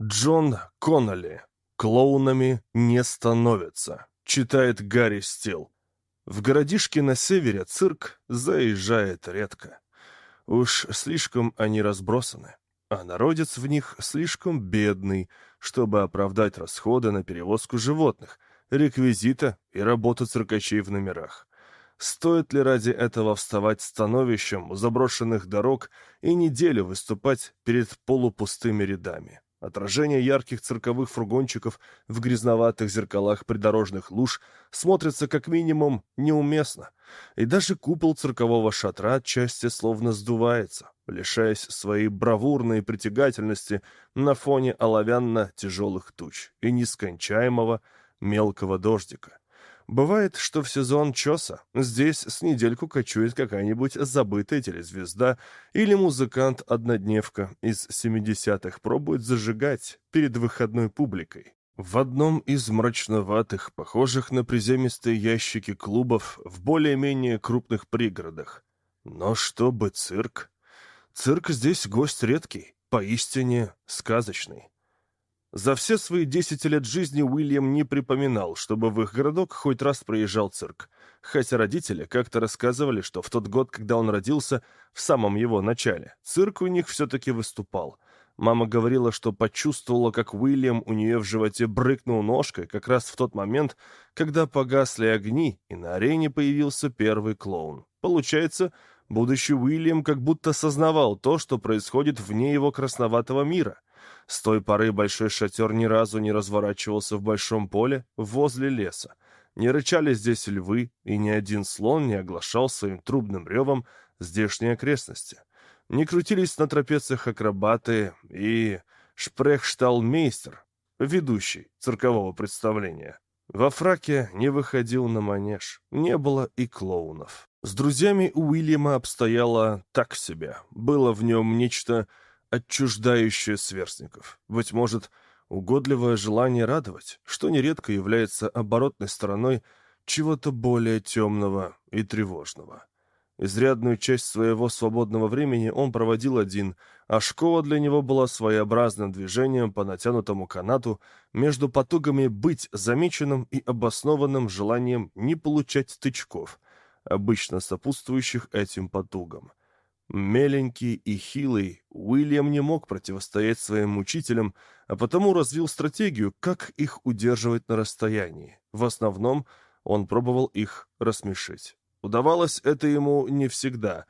Джон Конноли. Клоунами не становятся. Читает Гарри Стил. В городишке на севере цирк заезжает редко. Уж слишком они разбросаны, а народец в них слишком бедный, чтобы оправдать расходы на перевозку животных, реквизита и работу циркачей в номерах. Стоит ли ради этого вставать становищем у заброшенных дорог и неделю выступать перед полупустыми рядами? Отражение ярких цирковых фургончиков в грязноватых зеркалах придорожных луж смотрится как минимум неуместно, и даже купол циркового шатра отчасти словно сдувается, лишаясь своей бравурной притягательности на фоне оловянно-тяжелых туч и нескончаемого мелкого дождика. Бывает, что в сезон чоса здесь с недельку кочует какая-нибудь забытая телезвезда или музыкант-однодневка из 70-х пробует зажигать перед выходной публикой. В одном из мрачноватых, похожих на приземистые ящики клубов в более-менее крупных пригородах. Но чтобы цирк? Цирк здесь гость редкий, поистине сказочный. За все свои десять лет жизни Уильям не припоминал, чтобы в их городок хоть раз проезжал цирк. Хотя родители как-то рассказывали, что в тот год, когда он родился, в самом его начале, цирк у них все-таки выступал. Мама говорила, что почувствовала, как Уильям у нее в животе брыкнул ножкой как раз в тот момент, когда погасли огни, и на арене появился первый клоун. Получается, будущий Уильям как будто сознавал то, что происходит вне его красноватого мира. С той поры большой шатер ни разу не разворачивался в большом поле возле леса. Не рычали здесь львы, и ни один слон не оглашал своим трубным ревом здешние окрестности. Не крутились на трапециях акробаты и шпрехшталмейстер, ведущий циркового представления. Во фраке не выходил на манеж, не было и клоунов. С друзьями у Уильяма обстояло так себе. Было в нем нечто отчуждающее сверстников. Быть может, угодливое желание радовать, что нередко является оборотной стороной чего-то более темного и тревожного. Изрядную часть своего свободного времени он проводил один, а школа для него была своеобразным движением по натянутому канату между потугами быть замеченным и обоснованным желанием не получать тычков, обычно сопутствующих этим потугам — Меленький и хилый, Уильям не мог противостоять своим мучителям, а потому развил стратегию, как их удерживать на расстоянии. В основном он пробовал их рассмешить. Удавалось это ему не всегда,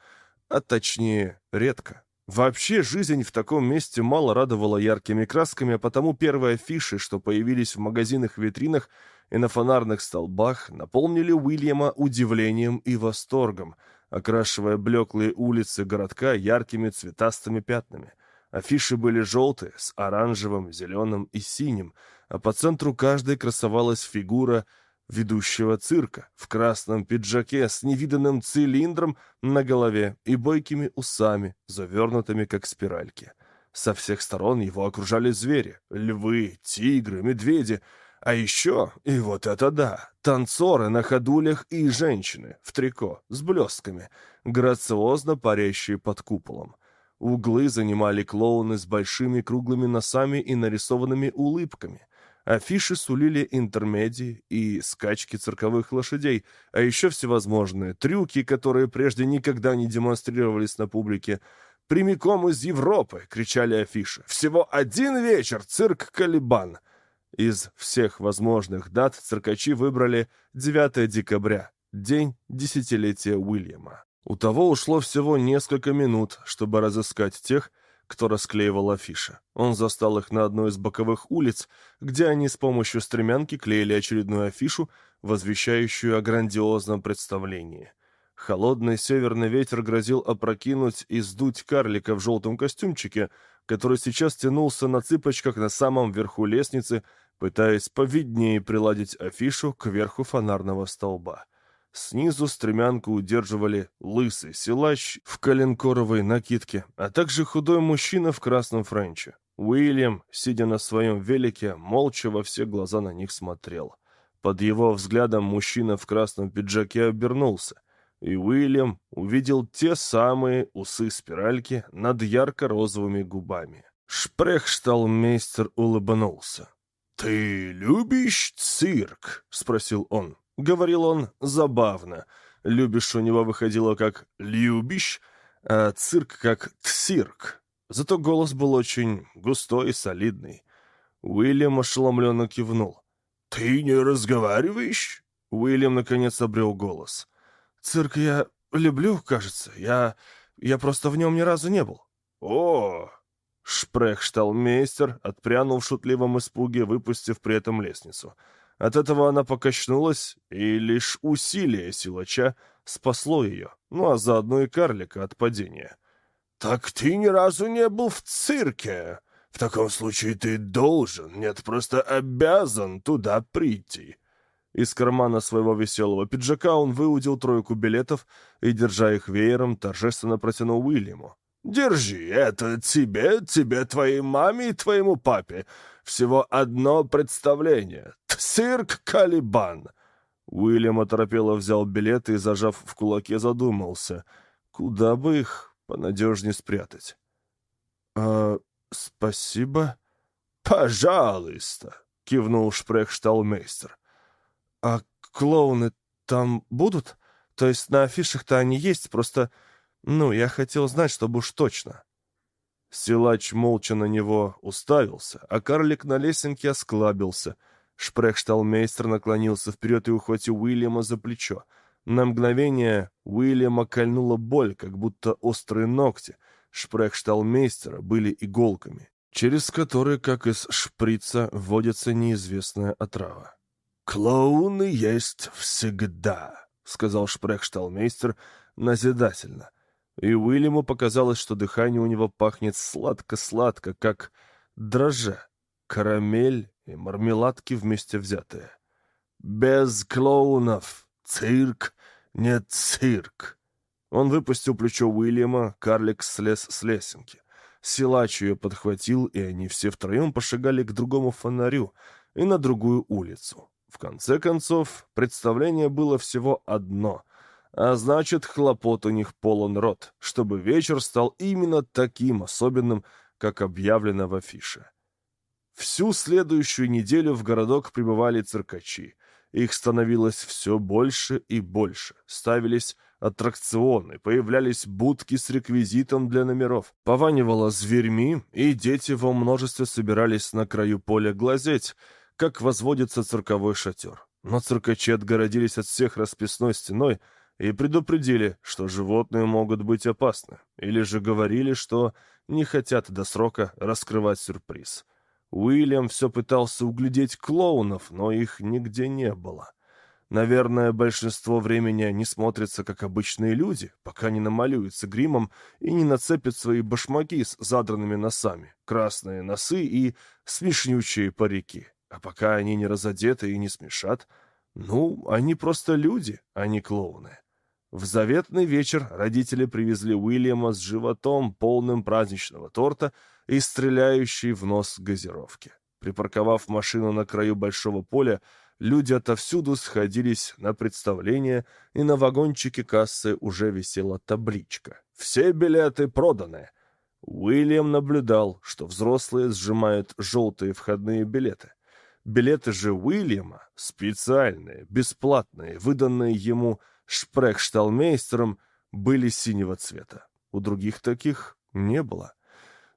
а точнее редко. Вообще жизнь в таком месте мало радовала яркими красками, а потому первые афиши, что появились в магазинах-витринах и на фонарных столбах, наполнили Уильяма удивлением и восторгом — окрашивая блеклые улицы городка яркими цветастыми пятнами. Афиши были желтые, с оранжевым, зеленым и синим, а по центру каждой красовалась фигура ведущего цирка в красном пиджаке с невиданным цилиндром на голове и бойкими усами, завернутыми как спиральки. Со всех сторон его окружали звери — львы, тигры, медведи — а еще, и вот это да, танцоры на ходулях и женщины в трико с блестками, грациозно парящие под куполом. Углы занимали клоуны с большими круглыми носами и нарисованными улыбками. Афиши сулили интермедии и скачки цирковых лошадей, а еще всевозможные трюки, которые прежде никогда не демонстрировались на публике. «Прямиком из Европы!» — кричали афиши. «Всего один вечер! Цирк Калибан!» Из всех возможных дат циркачи выбрали 9 декабря, день десятилетия Уильяма. У того ушло всего несколько минут, чтобы разыскать тех, кто расклеивал афиши. Он застал их на одной из боковых улиц, где они с помощью стремянки клеили очередную афишу, возвещающую о грандиозном представлении. Холодный северный ветер грозил опрокинуть и сдуть карлика в желтом костюмчике, который сейчас тянулся на цыпочках на самом верху лестницы, пытаясь повиднее приладить афишу к верху фонарного столба. Снизу стремянку удерживали лысый силач в коленкоровой накидке, а также худой мужчина в красном френче. Уильям, сидя на своем велике, молча во все глаза на них смотрел. Под его взглядом мужчина в красном пиджаке обернулся, и Уильям увидел те самые усы-спиральки над ярко-розовыми губами. Шпрехшталмейстер улыбнулся. «Ты любишь цирк?» — спросил он. Говорил он забавно. «Любишь» у него выходило как «любишь», а цирк как «тсирк». Зато голос был очень густой и солидный. Уильям ошеломленно кивнул. «Ты не разговариваешь?» Уильям наконец обрел голос. «Цирк я люблю, кажется. Я... я просто в нем ни разу не был». «О, Шпрехшталмейстер отпрянул в шутливом испуге, выпустив при этом лестницу. От этого она покачнулась, и лишь усилие силача спасло ее, ну а заодно и карлика от падения. «Так ты ни разу не был в цирке. В таком случае ты должен, нет, просто обязан туда прийти». Из кармана своего веселого пиджака он выудил тройку билетов и, держа их веером, торжественно протянул Уильяму. Держи, это тебе, тебе, твоей маме и твоему папе. Всего одно представление. Цирк Калибан. Уильям оторопело взял билеты и, зажав в кулаке, задумался. Куда бы их понадежнее спрятать? «А, спасибо?» «Пожалуйста», — кивнул шпрехшталмейстер. «А клоуны там будут? То есть на афишах-то они есть, просто «Ну, я хотел знать, чтобы уж точно». Силач молча на него уставился, а карлик на лесенке осклабился. Шпрехшталмейстер наклонился вперед и ухватил Уильяма за плечо. На мгновение Уильяма кольнула боль, как будто острые ногти Шпрехшталмейстера были иголками, через которые, как из шприца, вводится неизвестная отрава. «Клоуны есть всегда», — сказал Шпрехшталмейстер назидательно — и Уильяму показалось, что дыхание у него пахнет сладко-сладко, как дрожжа, карамель и мармеладки вместе взятые. «Без клоунов! Цирк! Нет цирк!» Он выпустил плечо Уильяма, карлик слез с лесенки. Силач ее подхватил, и они все втроем пошагали к другому фонарю и на другую улицу. В конце концов, представление было всего одно — а значит, хлопот у них полон рот, чтобы вечер стал именно таким особенным, как объявлено в афише. Всю следующую неделю в городок прибывали циркачи. Их становилось все больше и больше. Ставились аттракционы, появлялись будки с реквизитом для номеров. Пованивало зверьми, и дети во множестве собирались на краю поля глазеть, как возводится цирковой шатер. Но циркачи отгородились от всех расписной стеной, и предупредили, что животные могут быть опасны, или же говорили, что не хотят до срока раскрывать сюрприз. Уильям все пытался углядеть клоунов, но их нигде не было. Наверное, большинство времени они смотрятся как обычные люди, пока не намалюются гримом и не нацепят свои башмаки с задранными носами, красные носы и смешнючие парики. А пока они не разодеты и не смешат, ну, они просто люди, а не клоуны. В заветный вечер родители привезли Уильяма с животом, полным праздничного торта и стреляющей в нос газировки. Припарковав машину на краю большого поля, люди отовсюду сходились на представление, и на вагончике кассы уже висела табличка. «Все билеты проданы!» Уильям наблюдал, что взрослые сжимают желтые входные билеты. Билеты же Уильяма, специальные, бесплатные, выданные ему шпрехшталмейстером, были синего цвета. У других таких не было.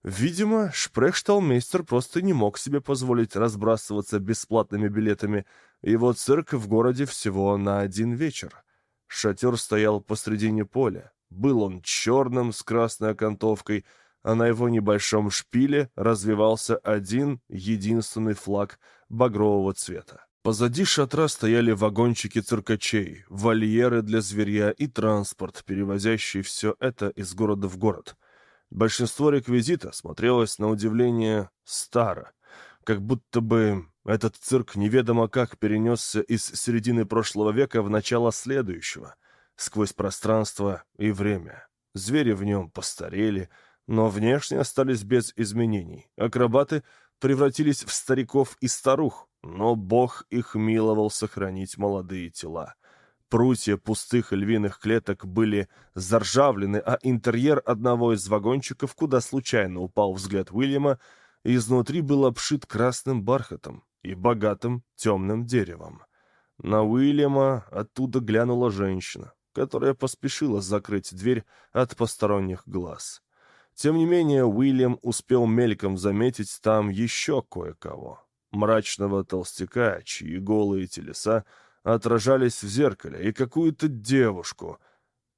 Видимо, шпрехшталмейстер просто не мог себе позволить разбрасываться бесплатными билетами. Его цирк в городе всего на один вечер. Шатер стоял посредине поля. Был он черным с красной окантовкой, а на его небольшом шпиле развивался один единственный флаг багрового цвета. Позади шатра стояли вагончики циркачей, вольеры для зверья и транспорт, перевозящий все это из города в город. Большинство реквизита смотрелось на удивление старо, как будто бы этот цирк неведомо как перенесся из середины прошлого века в начало следующего, сквозь пространство и время. Звери в нем постарели, но внешне остались без изменений. Акробаты превратились в стариков и старух, но Бог их миловал сохранить молодые тела. Прутья пустых львиных клеток были заржавлены, а интерьер одного из вагончиков, куда случайно упал взгляд Уильяма, изнутри был обшит красным бархатом и богатым темным деревом. На Уильяма оттуда глянула женщина, которая поспешила закрыть дверь от посторонних глаз. Тем не менее, Уильям успел мельком заметить там еще кое-кого. Мрачного толстяка, чьи голые телеса отражались в зеркале, и какую-то девушку,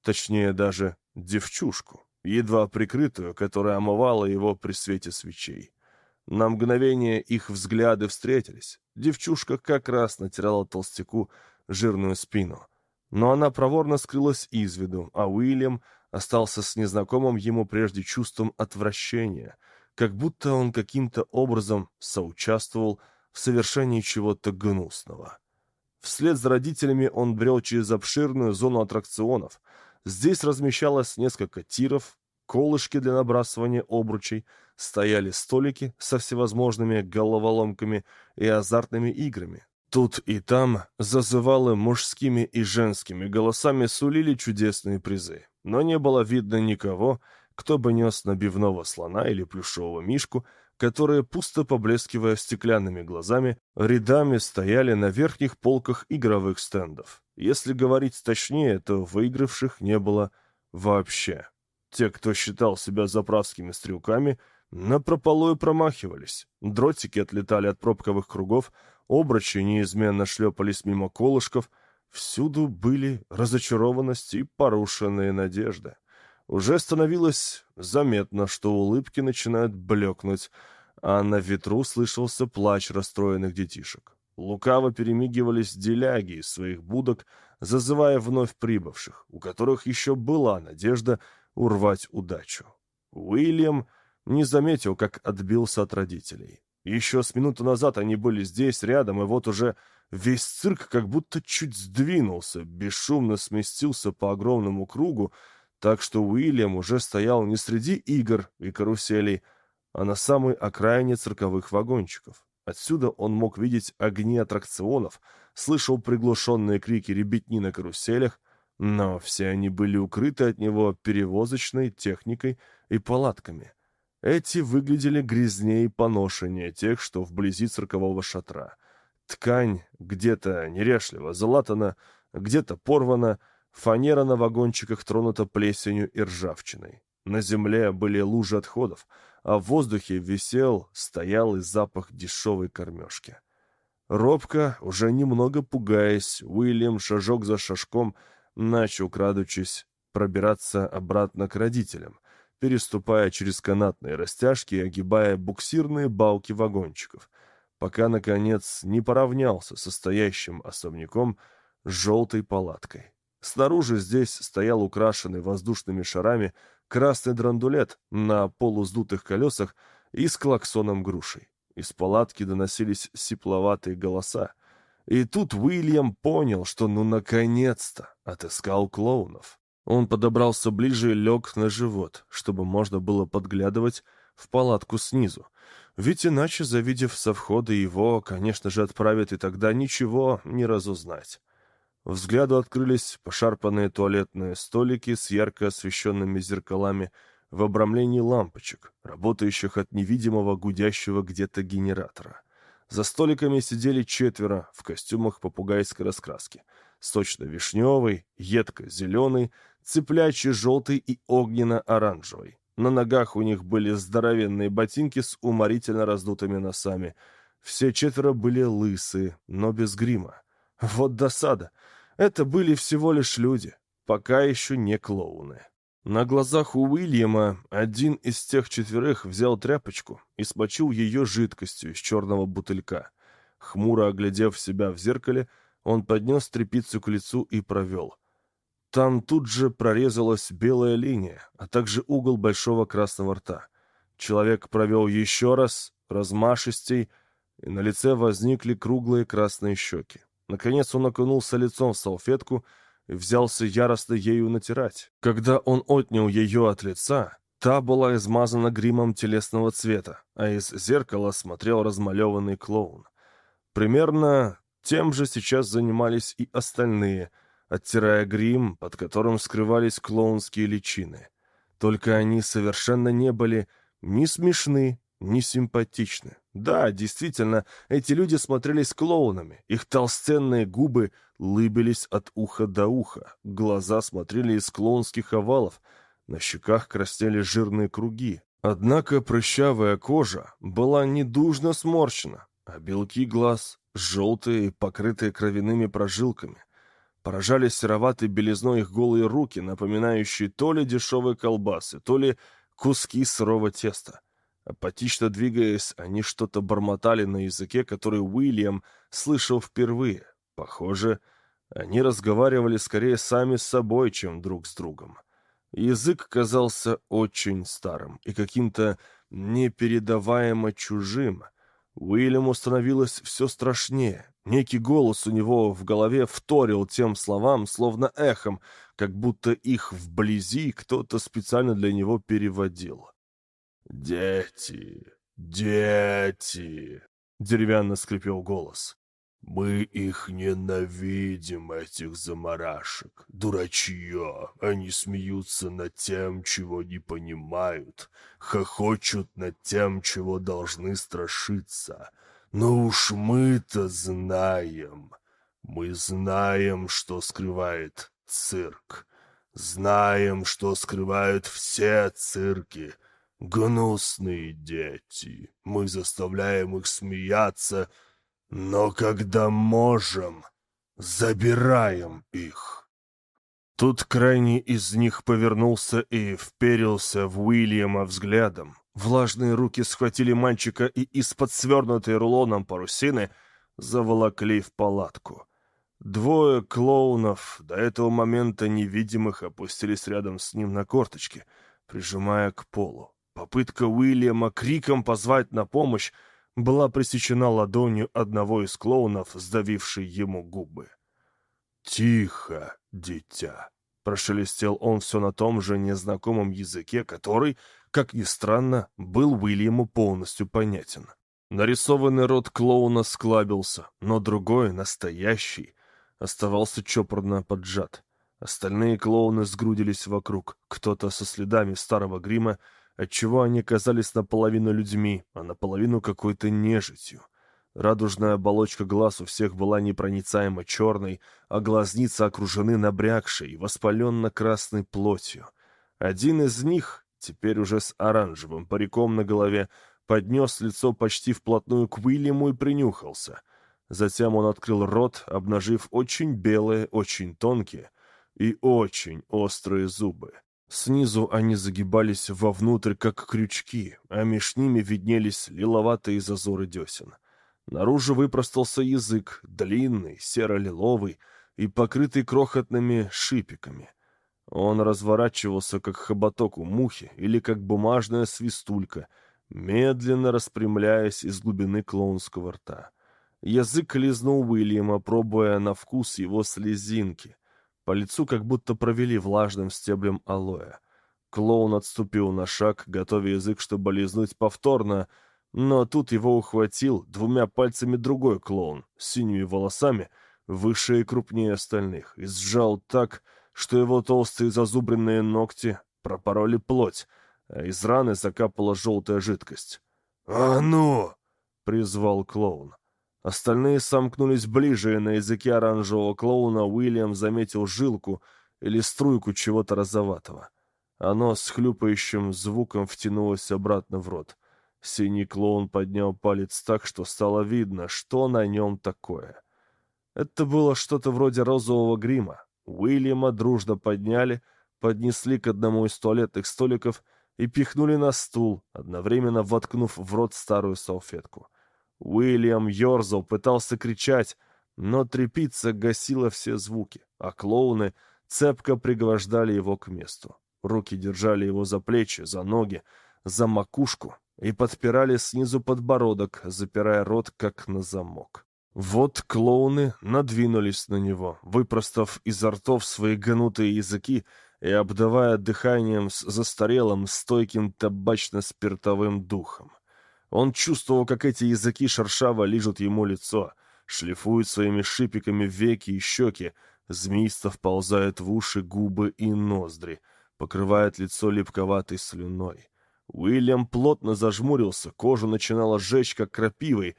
точнее даже девчушку, едва прикрытую, которая омывала его при свете свечей. На мгновение их взгляды встретились. Девчушка как раз натирала толстяку жирную спину. Но она проворно скрылась из виду, а Уильям остался с незнакомым ему прежде чувством отвращения, как будто он каким-то образом соучаствовал в совершении чего-то гнусного. Вслед за родителями он брел через обширную зону аттракционов. Здесь размещалось несколько тиров, колышки для набрасывания обручей, стояли столики со всевозможными головоломками и азартными играми. Тут и там зазывалы мужскими и женскими голосами сулили чудесные призы, но не было видно никого, кто бы нес набивного слона или плюшевого мишку, которые, пусто поблескивая стеклянными глазами, рядами стояли на верхних полках игровых стендов. Если говорить точнее, то выигравших не было вообще. Те, кто считал себя заправскими стрелками, напропалую промахивались. Дротики отлетали от пробковых кругов, обручи неизменно шлепались мимо колышков. Всюду были разочарованность и порушенные надежды. Уже становилось заметно, что улыбки начинают блекнуть, а на ветру слышался плач расстроенных детишек. Лукаво перемигивались деляги из своих будок, зазывая вновь прибывших, у которых еще была надежда урвать удачу. Уильям не заметил, как отбился от родителей. Еще с минуту назад они были здесь, рядом, и вот уже весь цирк как будто чуть сдвинулся, бесшумно сместился по огромному кругу, так что Уильям уже стоял не среди игр и каруселей, а на самой окраине цирковых вагончиков. Отсюда он мог видеть огни аттракционов, слышал приглушенные крики ребятни на каруселях, но все они были укрыты от него перевозочной техникой и палатками. Эти выглядели грязнее и поношеннее тех, что вблизи циркового шатра. Ткань где-то нерешливо залатана, где-то порвана, Фанера на вагончиках тронута плесенью и ржавчиной. На земле были лужи отходов, а в воздухе висел, стоял и запах дешевой кормежки. Робко, уже немного пугаясь, Уильям шажок за шажком начал, крадучись, пробираться обратно к родителям, переступая через канатные растяжки и огибая буксирные балки вагончиков, пока, наконец, не поравнялся со стоящим особняком с желтой палаткой. Снаружи здесь стоял украшенный воздушными шарами красный драндулет на полуздутых колесах и с клаксоном грушей. Из палатки доносились сипловатые голоса. И тут Уильям понял, что ну наконец-то отыскал клоунов. Он подобрался ближе и лег на живот, чтобы можно было подглядывать в палатку снизу. Ведь иначе, завидев со входа его, конечно же, отправят и тогда ничего не разузнать. Взгляду открылись пошарпанные туалетные столики с ярко освещенными зеркалами в обрамлении лампочек, работающих от невидимого гудящего где-то генератора. За столиками сидели четверо в костюмах попугайской раскраски. Сочно-вишневый, едко-зеленый, цеплячий желтый и огненно-оранжевый. На ногах у них были здоровенные ботинки с уморительно раздутыми носами. Все четверо были лысые, но без грима. Вот досада. Это были всего лишь люди, пока еще не клоуны. На глазах у Уильяма один из тех четверых взял тряпочку и смочил ее жидкостью из черного бутылька. Хмуро оглядев себя в зеркале, он поднес тряпицу к лицу и провел. Там тут же прорезалась белая линия, а также угол большого красного рта. Человек провел еще раз, размашистей, и на лице возникли круглые красные щеки. Наконец он окунулся лицом в салфетку и взялся яростно ею натирать. Когда он отнял ее от лица, та была измазана гримом телесного цвета, а из зеркала смотрел размалеванный клоун. Примерно тем же сейчас занимались и остальные, оттирая грим, под которым скрывались клоунские личины. Только они совершенно не были ни смешны, ни симпатичны. Да, действительно, эти люди смотрелись клоунами. Их толстенные губы лыбились от уха до уха, глаза смотрели из клоунских овалов, на щеках краснели жирные круги. Однако прыщавая кожа была недужно сморщена, а белки глаз желтые, покрытые кровяными прожилками. Поражали сероватой белизной их голые руки, напоминающие то ли дешевые колбасы, то ли куски сырого теста. Апатично двигаясь, они что-то бормотали на языке, который Уильям слышал впервые. Похоже, они разговаривали скорее сами с собой, чем друг с другом. Язык казался очень старым и каким-то непередаваемо чужим. Уильяму становилось все страшнее. Некий голос у него в голове вторил тем словам, словно эхом, как будто их вблизи кто-то специально для него переводил. «Дети, дети!» — деревянно скрипел голос. Мы их ненавидим, этих заморашек. Дурачье. Они смеются над тем, чего не понимают. Хохочут над тем, чего должны страшиться. Но уж мы-то знаем. Мы знаем, что скрывает цирк. Знаем, что скрывают все цирки. Гнусные дети. Мы заставляем их смеяться, — но когда можем, забираем их. Тут крайний из них повернулся и вперился в Уильяма взглядом. Влажные руки схватили мальчика и из-под свернутой рулоном парусины заволокли в палатку. Двое клоунов, до этого момента невидимых, опустились рядом с ним на корточки, прижимая к полу. Попытка Уильяма криком позвать на помощь была пресечена ладонью одного из клоунов, сдавившей ему губы. «Тихо, дитя!» — прошелестел он все на том же незнакомом языке, который, как ни странно, был Уильяму полностью понятен. Нарисованный рот клоуна склабился, но другой, настоящий, оставался чопорно поджат. Остальные клоуны сгрудились вокруг, кто-то со следами старого грима, отчего они казались наполовину людьми, а наполовину какой-то нежитью. Радужная оболочка глаз у всех была непроницаемо черной, а глазницы окружены набрякшей, воспаленно-красной плотью. Один из них, теперь уже с оранжевым париком на голове, поднес лицо почти вплотную к Уильяму и принюхался. Затем он открыл рот, обнажив очень белые, очень тонкие и очень острые зубы. Снизу они загибались вовнутрь, как крючки, а меж ними виднелись лиловатые зазоры десен. Наружу выпростался язык, длинный, серо-лиловый и покрытый крохотными шипиками. Он разворачивался, как хоботок у мухи или как бумажная свистулька, медленно распрямляясь из глубины клоунского рта. Язык лизнул Уильяма, пробуя на вкус его слезинки, по лицу как будто провели влажным стеблем алоэ. Клоун отступил на шаг, готовя язык, чтобы лизнуть повторно, но тут его ухватил двумя пальцами другой клоун с синими волосами, выше и крупнее остальных, и сжал так, что его толстые зазубренные ногти пропороли плоть, а из раны закапала желтая жидкость. «А ну!» — призвал клоун. Остальные сомкнулись ближе, и на языке оранжевого клоуна Уильям заметил жилку или струйку чего-то розоватого. Оно с хлюпающим звуком втянулось обратно в рот. Синий клоун поднял палец так, что стало видно, что на нем такое. Это было что-то вроде розового грима. Уильяма дружно подняли, поднесли к одному из туалетных столиков и пихнули на стул, одновременно воткнув в рот старую салфетку. Уильям ерзал, пытался кричать, но трепица гасила все звуки, а клоуны цепко пригвождали его к месту. Руки держали его за плечи, за ноги, за макушку и подпирали снизу подбородок, запирая рот, как на замок. Вот клоуны надвинулись на него, выпростав изо ртов свои гнутые языки и обдавая дыханием с застарелым, стойким табачно-спиртовым духом. Он чувствовал, как эти языки шершаво лижут ему лицо, шлифует своими шипиками веки и щеки, змеисто вползает в уши, губы и ноздри, покрывает лицо липковатой слюной. Уильям плотно зажмурился, кожу начинала жечь, как крапивой,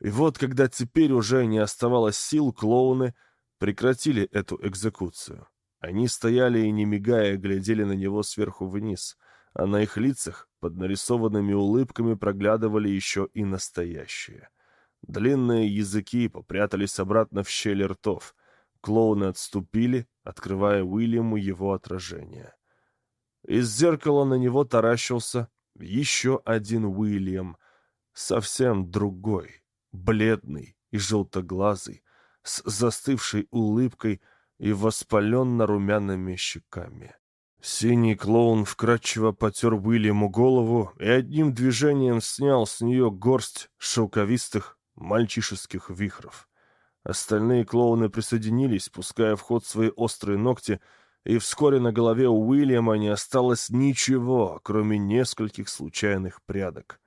и вот, когда теперь уже не оставалось сил, клоуны прекратили эту экзекуцию. Они стояли и, не мигая, глядели на него сверху вниз, а на их лицах под нарисованными улыбками проглядывали еще и настоящие. Длинные языки попрятались обратно в щели ртов. Клоуны отступили, открывая Уильяму его отражение. Из зеркала на него таращился еще один Уильям, совсем другой, бледный и желтоглазый, с застывшей улыбкой и воспаленно-румяными щеками. Синий клоун вкрадчиво потер Уильяму голову и одним движением снял с нее горсть шелковистых мальчишеских вихров. Остальные клоуны присоединились, пуская в ход свои острые ногти, и вскоре на голове у Уильяма не осталось ничего, кроме нескольких случайных прядок.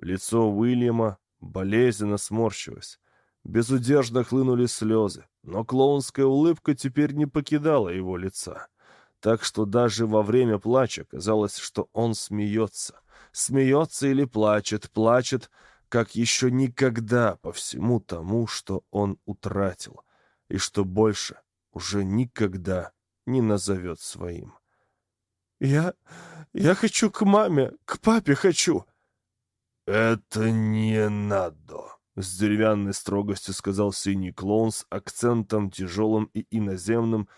Лицо Уильяма болезненно сморщилось. Безудержно хлынули слезы, но клоунская улыбка теперь не покидала его лица. Так что даже во время плача казалось, что он смеется. Смеется или плачет, плачет, как еще никогда по всему тому, что он утратил, и что больше уже никогда не назовет своим. «Я... я хочу к маме, к папе хочу!» «Это не надо!» — с деревянной строгостью сказал синий клоун с акцентом тяжелым и иноземным,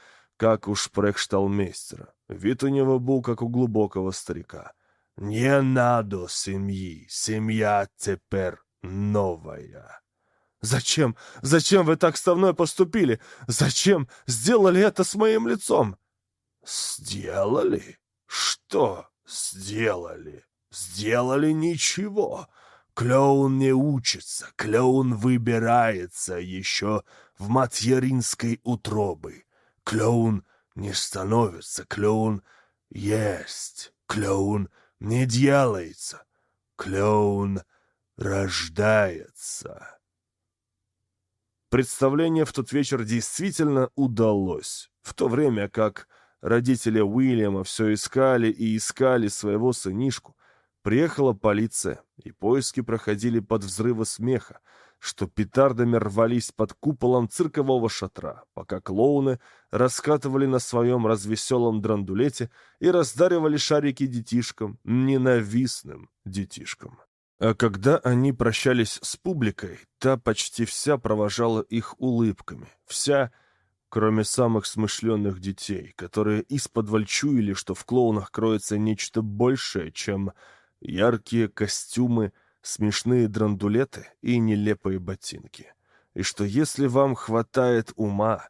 как у шпрехшталмейстера. Вид у него был, как у глубокого старика. «Не надо семьи, семья теперь новая». «Зачем? Зачем вы так со мной поступили? Зачем сделали это с моим лицом?» «Сделали? Что сделали? Сделали ничего. Клоун не учится, клоун выбирается еще в материнской утробы. Клоун не становится, клоун есть, клоун не делается, клоун рождается». Представление в тот вечер действительно удалось, в то время как родители Уильяма все искали и искали своего сынишку. Приехала полиция, и поиски проходили под взрывы смеха, что петардами рвались под куполом циркового шатра, пока клоуны раскатывали на своем развеселом драндулете и раздаривали шарики детишкам, ненавистным детишкам. А когда они прощались с публикой, та почти вся провожала их улыбками. Вся, кроме самых смышленных детей, которые из-под чуяли, что в клоунах кроется нечто большее, чем яркие костюмы, смешные драндулеты и нелепые ботинки. И что если вам хватает ума,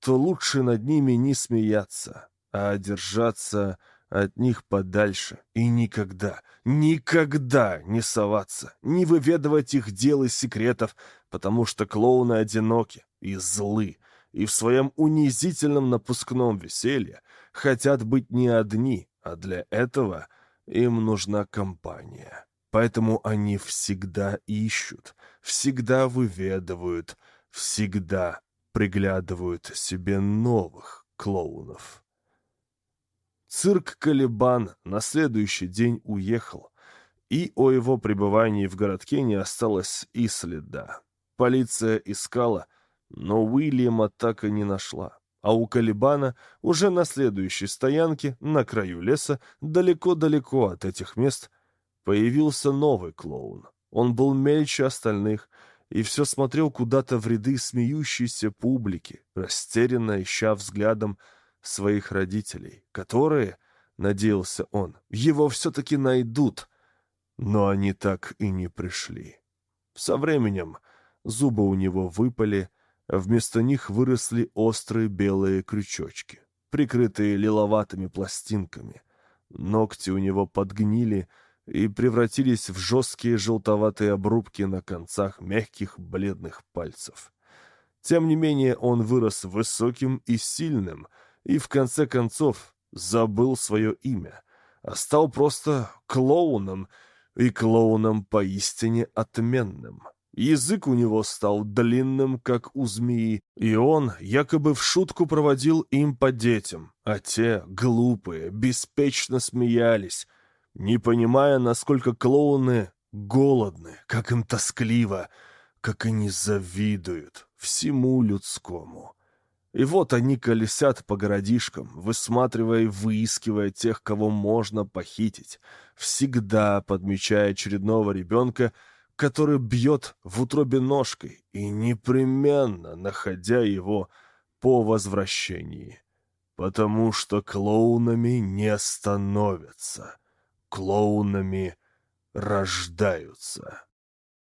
то лучше над ними не смеяться, а держаться от них подальше и никогда, никогда не соваться, не выведывать их дел и секретов, потому что клоуны одиноки и злы, и в своем унизительном напускном веселье хотят быть не одни, а для этого им нужна компания. Поэтому они всегда ищут, всегда выведывают, всегда приглядывают себе новых клоунов. Цирк «Калибан» на следующий день уехал, и о его пребывании в городке не осталось и следа. Полиция искала, но Уильяма так и не нашла. А у Калибана уже на следующей стоянке, на краю леса, далеко-далеко от этих мест, появился новый клоун. Он был мельче остальных и все смотрел куда-то в ряды смеющейся публики, растерянно ища взглядом своих родителей, которые, надеялся он, его все-таки найдут. Но они так и не пришли. Со временем зубы у него выпали, вместо них выросли острые белые крючочки, прикрытые лиловатыми пластинками. Ногти у него подгнили и превратились в жесткие желтоватые обрубки на концах мягких бледных пальцев. Тем не менее он вырос высоким и сильным — и в конце концов забыл свое имя, а стал просто клоуном, и клоуном поистине отменным. Язык у него стал длинным, как у змеи, и он якобы в шутку проводил им по детям, а те, глупые, беспечно смеялись, не понимая, насколько клоуны голодны, как им тоскливо, как они завидуют всему людскому. И вот они колесят по городишкам, высматривая и выискивая тех, кого можно похитить, всегда подмечая очередного ребенка, который бьет в утробе ножкой и непременно находя его по возвращении. Потому что клоунами не становятся, клоунами рождаются.